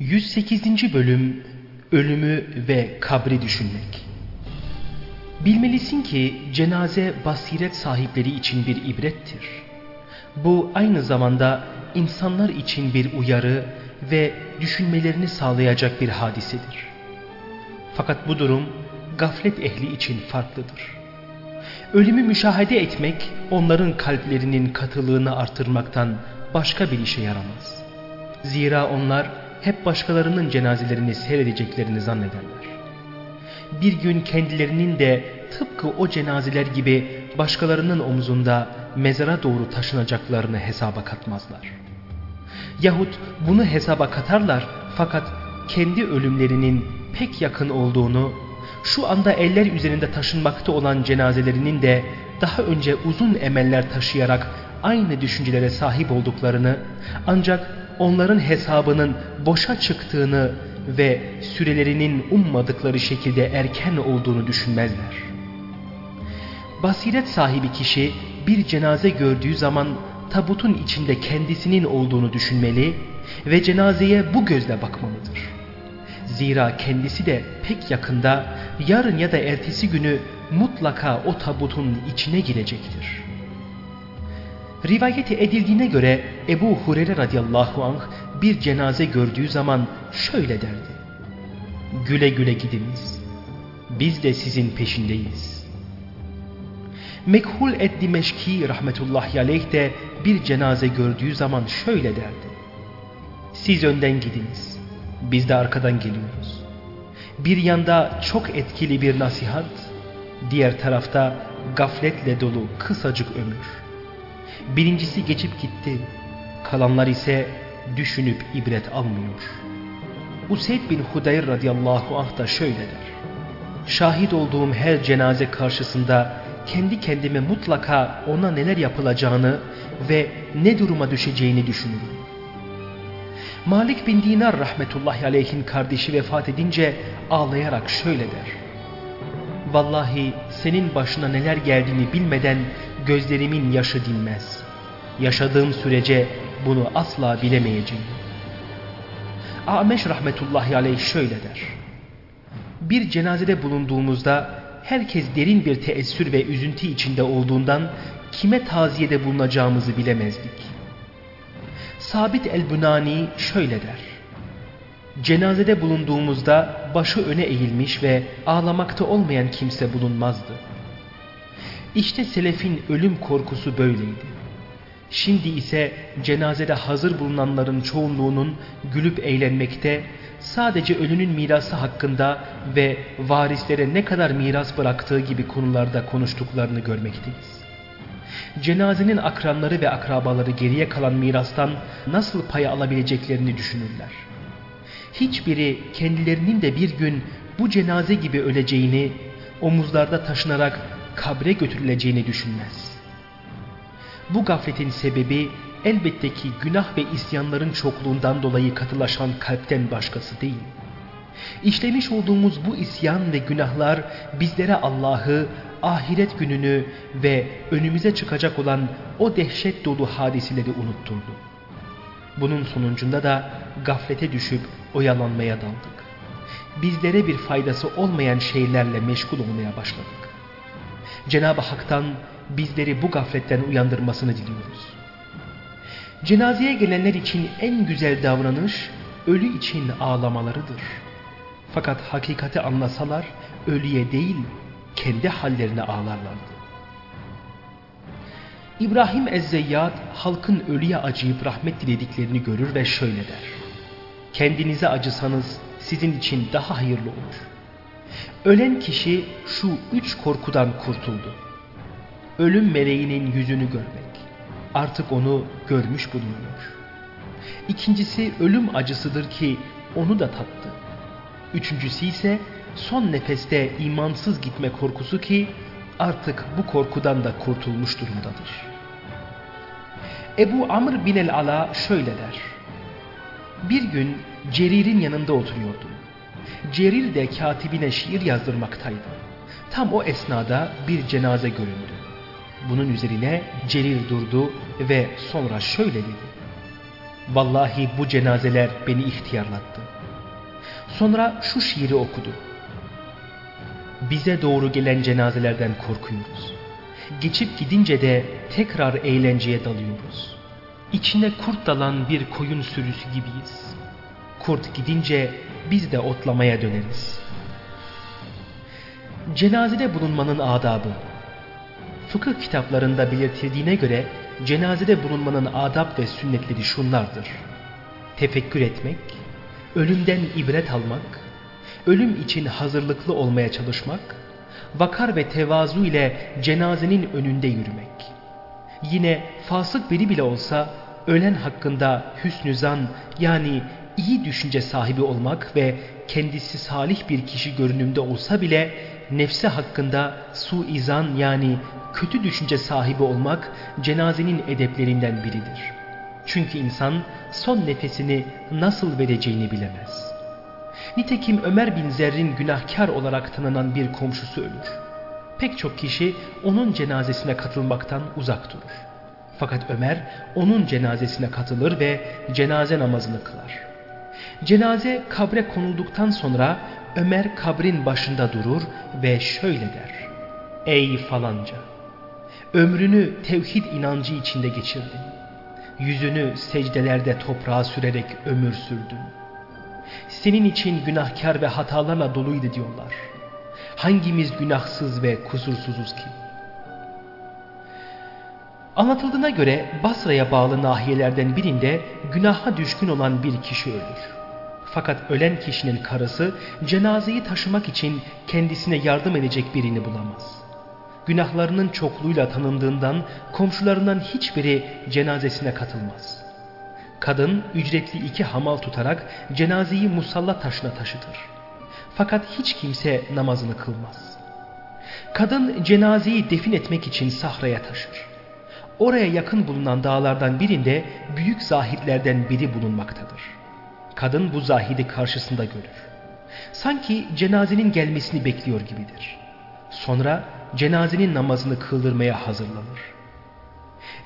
108. Bölüm Ölümü ve Kabri Düşünmek Bilmelisin ki cenaze basiret sahipleri için bir ibrettir. Bu aynı zamanda insanlar için bir uyarı ve düşünmelerini sağlayacak bir hadisedir. Fakat bu durum gaflet ehli için farklıdır. Ölümü müşahede etmek onların kalplerinin katılığını artırmaktan başka bir işe yaramaz. Zira onlar hep başkalarının cenazelerini seyredeceklerini zannederler. Bir gün kendilerinin de tıpkı o cenazeler gibi başkalarının omzunda mezara doğru taşınacaklarını hesaba katmazlar. Yahut bunu hesaba katarlar fakat kendi ölümlerinin pek yakın olduğunu, şu anda eller üzerinde taşınmakta olan cenazelerinin de daha önce uzun emeller taşıyarak aynı düşüncelere sahip olduklarını ancak onların hesabının boşa çıktığını ve sürelerinin ummadıkları şekilde erken olduğunu düşünmezler. Basiret sahibi kişi bir cenaze gördüğü zaman tabutun içinde kendisinin olduğunu düşünmeli ve cenazeye bu gözle bakmalıdır. Zira kendisi de pek yakında yarın ya da ertesi günü mutlaka o tabutun içine girecektir. Rivayeti edildiğine göre Ebu Hureyre radıyallahu anh bir cenaze gördüğü zaman şöyle derdi. Güle güle gidiniz. Biz de sizin peşindeyiz. Mekhul et-Dimeşki rahmetullahi aleyh de bir cenaze gördüğü zaman şöyle derdi. Siz önden gidiniz. Biz de arkadan geliyoruz. Bir yanda çok etkili bir nasihat, diğer tarafta gafletle dolu kısacık ömür. Birincisi geçip gitti. Kalanlar ise düşünüp ibret almıyor. Useyd bin Hudayr radıyallahu anh da şöyle der. Şahit olduğum her cenaze karşısında kendi kendime mutlaka ona neler yapılacağını ve ne duruma düşeceğini düşünürüm. Malik bin Dinar rahmetullahi aleyhin kardeşi vefat edince ağlayarak şöyle der. Vallahi senin başına neler geldiğini bilmeden gözlerimin yaşı dinmez. Yaşadığım sürece bunu asla bilemeyeceğim. Ameş rahmetullahi aleyh şöyle der. Bir cenazede bulunduğumuzda herkes derin bir teessür ve üzüntü içinde olduğundan kime taziyede bulunacağımızı bilemezdik. Sabit el-Bunani şöyle der. Cenazede bulunduğumuzda başı öne eğilmiş ve ağlamakta olmayan kimse bulunmazdı. İşte selefin ölüm korkusu böyleydi. Şimdi ise cenazede hazır bulunanların çoğunluğunun gülüp eğlenmekte, sadece ölünün mirası hakkında ve varislere ne kadar miras bıraktığı gibi konularda konuştuklarını görmekteyiz. Cenazenin akranları ve akrabaları geriye kalan mirastan nasıl pay alabileceklerini düşünürler. Hiçbiri kendilerinin de bir gün bu cenaze gibi öleceğini, omuzlarda taşınarak kabre götürüleceğini düşünmez. Bu gafletin sebebi elbette ki günah ve isyanların çokluğundan dolayı katılaşan kalpten başkası değil. İşlemiş olduğumuz bu isyan ve günahlar bizlere Allah'ı, ahiret gününü ve önümüze çıkacak olan o dehşet dolu hadiseleri unutturdu. Bunun sonucunda da gaflete düşüp oyalanmaya daldık. Bizlere bir faydası olmayan şeylerle meşgul olmaya başladık. Cenab-ı Hak'tan bizleri bu gafletten uyandırmasını diliyoruz. Cenazeye gelenler için en güzel davranış ölü için ağlamalarıdır. Fakat hakikati anlasalar ölüye değil kendi hallerine ağlarlardı. İbrahim Ezzeyyad halkın ölüye acıyıp rahmet dilediklerini görür ve şöyle der. Kendinize acısanız sizin için daha hayırlı olur. Ölen kişi şu üç korkudan kurtuldu. Ölüm meleğinin yüzünü görmek. Artık onu görmüş bulunuyor. İkincisi ölüm acısıdır ki onu da tattı. Üçüncüsü ise son nefeste imansız gitme korkusu ki artık bu korkudan da kurtulmuş durumdadır. Ebu Amr bin el-Ala şöyle der. Bir gün Cerir'in yanında oturuyordum. Cerir de katibine şiir yazdırmaktaydı. Tam o esnada bir cenaze göründü. Bunun üzerine Cerir durdu ve sonra şöyle dedi. Vallahi bu cenazeler beni ihtiyarlattı. Sonra şu şiiri okudu. Bize doğru gelen cenazelerden korkuyoruz. Geçip gidince de tekrar eğlenceye dalıyoruz. İçine kurt dalan bir koyun sürüsü gibiyiz. Kurt gidince biz de otlamaya döneriz. Cenazede bulunmanın adabı Fıkıh kitaplarında belirtildiğine göre cenazede bulunmanın adab ve sünnetleri şunlardır. Tefekkür etmek, ölümden ibret almak, ölüm için hazırlıklı olmaya çalışmak, vakar ve tevazu ile cenazenin önünde yürümek. Yine fasık biri bile olsa ölen hakkında hüsnü zan yani iyi düşünce sahibi olmak ve kendisi salih bir kişi görünümde olsa bile nefsi hakkında suizan yani kötü düşünce sahibi olmak cenazenin edeplerinden biridir. Çünkü insan son nefesini nasıl vereceğini bilemez. Nitekim Ömer bin Zerrin günahkar olarak tanınan bir komşusu ölür. Pek çok kişi onun cenazesine katılmaktan uzak durur. Fakat Ömer onun cenazesine katılır ve cenaze namazını kılar. Cenaze kabre konulduktan sonra Ömer kabrin başında durur ve şöyle der. Ey falanca! Ömrünü tevhid inancı içinde geçirdin. Yüzünü secdelerde toprağa sürerek ömür sürdün. Senin için günahkar ve hatalarla doluydu diyorlar. Hangimiz günahsız ve kusursuzuz ki? Anlatıldığına göre Basra'ya bağlı nahiyelerden birinde günaha düşkün olan bir kişi ölür. Fakat ölen kişinin karısı cenazeyi taşımak için kendisine yardım edecek birini bulamaz. Günahlarının çokluğuyla tanındığından komşularından hiçbiri cenazesine katılmaz. Kadın ücretli iki hamal tutarak cenazeyi musalla taşına taşıtır. Fakat hiç kimse namazını kılmaz. Kadın cenazeyi defin etmek için sahraya taşır. Oraya yakın bulunan dağlardan birinde büyük zahitlerden biri bulunmaktadır. Kadın bu zahidi karşısında görür. Sanki cenazenin gelmesini bekliyor gibidir. Sonra cenazenin namazını kıldırmaya hazırlanır.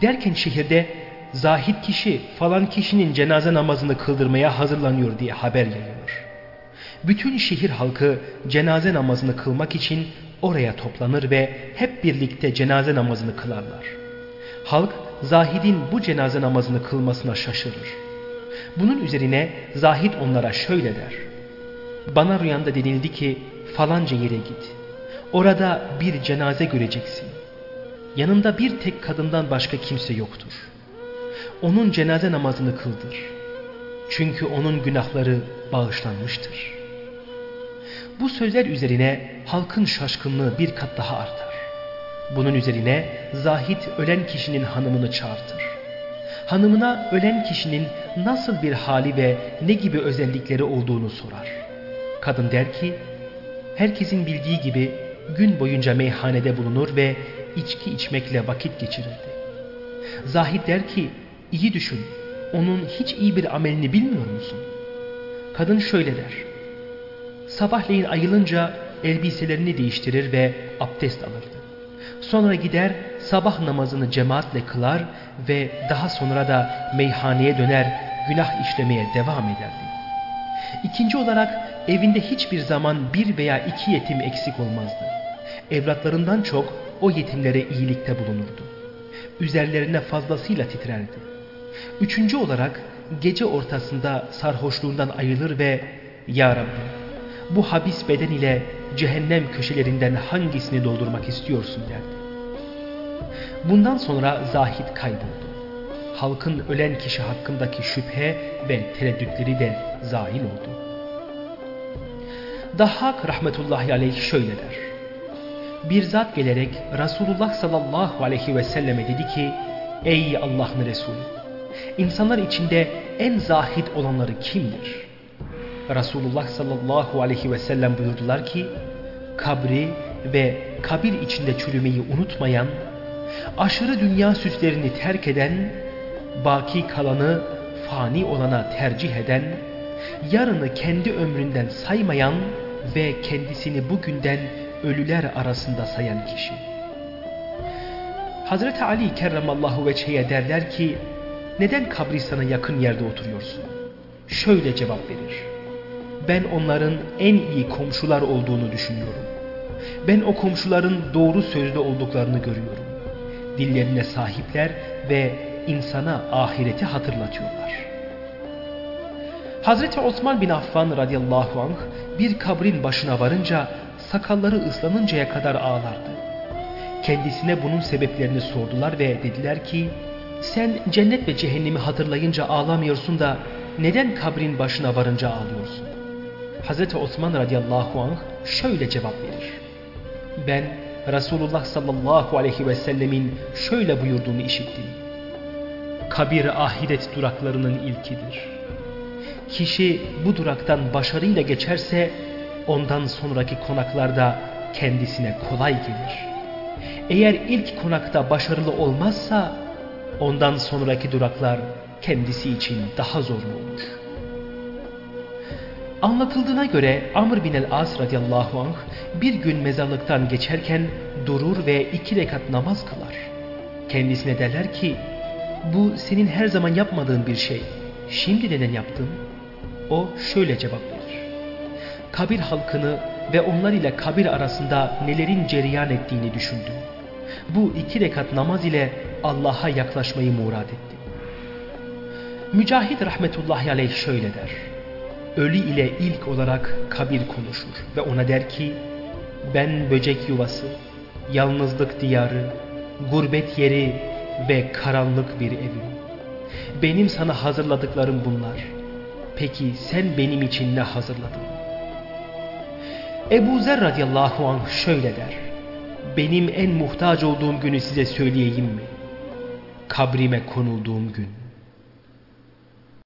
Derken şehirde zahid kişi falan kişinin cenaze namazını kıldırmaya hazırlanıyor diye haber yayılır. Bütün şehir halkı cenaze namazını kılmak için oraya toplanır ve hep birlikte cenaze namazını kılarlar. Halk Zahid'in bu cenaze namazını kılmasına şaşırır. Bunun üzerine Zahid onlara şöyle der. Bana rüyanda denildi ki falanca yere git. Orada bir cenaze göreceksin. Yanında bir tek kadından başka kimse yoktur. Onun cenaze namazını kıldır. Çünkü onun günahları bağışlanmıştır. Bu sözler üzerine halkın şaşkınlığı bir kat daha artar. Bunun üzerine Zahid ölen kişinin hanımını çağırtır. Hanımına ölen kişinin nasıl bir hali ve ne gibi özellikleri olduğunu sorar. Kadın der ki, herkesin bildiği gibi gün boyunca meyhanede bulunur ve içki içmekle vakit geçirirdi. Zahid der ki, iyi düşün, onun hiç iyi bir amelini bilmiyor musun? Kadın şöyle der, sabahleyin ayılınca elbiselerini değiştirir ve abdest alırdı. Sonra gider sabah namazını cemaatle kılar ve daha sonra da meyhaneye döner günah işlemeye devam ederdi. İkinci olarak evinde hiçbir zaman bir veya iki yetim eksik olmazdı. Evlatlarından çok o yetimlere iyilikte bulunurdu. Üzerlerine fazlasıyla titrerdi. Üçüncü olarak gece ortasında sarhoşluğundan ayılır ve Ya Rabbi bu habis beden ile cehennem köşelerinden hangisini doldurmak istiyorsun derdi. Bundan sonra Zahid kayboldu. Halkın ölen kişi hakkındaki şüphe ve tereddütleri de zahil oldu. Dahhak rahmetullahi aleyh şöyle der. Bir zat gelerek Resulullah sallallahu aleyhi ve selleme dedi ki Ey Allah'ın Resulü insanlar içinde en zahid olanları kimdir? Resulullah sallallahu aleyhi ve sellem buyurdular ki kabri ve kabir içinde çürümeyi unutmayan, aşırı dünya süslerini terk eden, baki kalanı fani olana tercih eden, yarını kendi ömründen saymayan ve kendisini bugünden ölüler arasında sayan kişi. Hazreti Ali kerramallahu veçheye derler ki, neden kabristana yakın yerde oturuyorsun? Şöyle cevap verir. Ben onların en iyi komşular olduğunu düşünüyorum. Ben o komşuların doğru sözlü olduklarını görüyorum. Dillerine sahipler ve insana ahireti hatırlatıyorlar. Hazreti Osman bin Affan radıyallahu anh bir kabrin başına varınca sakalları ıslanıncaya kadar ağlardı. Kendisine bunun sebeplerini sordular ve dediler ki sen cennet ve cehennemi hatırlayınca ağlamıyorsun da neden kabrin başına varınca ağlıyorsun? Hazreti Osman radıyallahu anh şöyle cevap verir. Ben Resulullah sallallahu aleyhi ve sellemin şöyle buyurduğunu işittim. Kabir ahiret duraklarının ilkidir. Kişi bu duraktan başarıyla geçerse ondan sonraki konaklarda kendisine kolay gelir. Eğer ilk konakta başarılı olmazsa ondan sonraki duraklar kendisi için daha zorlu olur. Anlatıldığına göre Amr bin el-As radıyallahu anh bir gün mezarlıktan geçerken durur ve iki rekat namaz kılar. Kendisine derler ki bu senin her zaman yapmadığın bir şey. Şimdi neden yaptın? O şöyle cevap verir. Kabir halkını ve onlar ile kabir arasında nelerin cereyan ettiğini düşündüm. Bu iki rekat namaz ile Allah'a yaklaşmayı murad ettim. Mücahit rahmetullahi aleyh şöyle der. Ölü ile ilk olarak kabir konuşur ve ona der ki ben böcek yuvası, yalnızlık diyarı, gurbet yeri ve karanlık bir evim. Benim sana hazırladıklarım bunlar. Peki sen benim için ne hazırladın? Ebu Zer radıyallahu anh şöyle der. Benim en muhtaç olduğum günü size söyleyeyim mi? Kabrime konulduğum gün.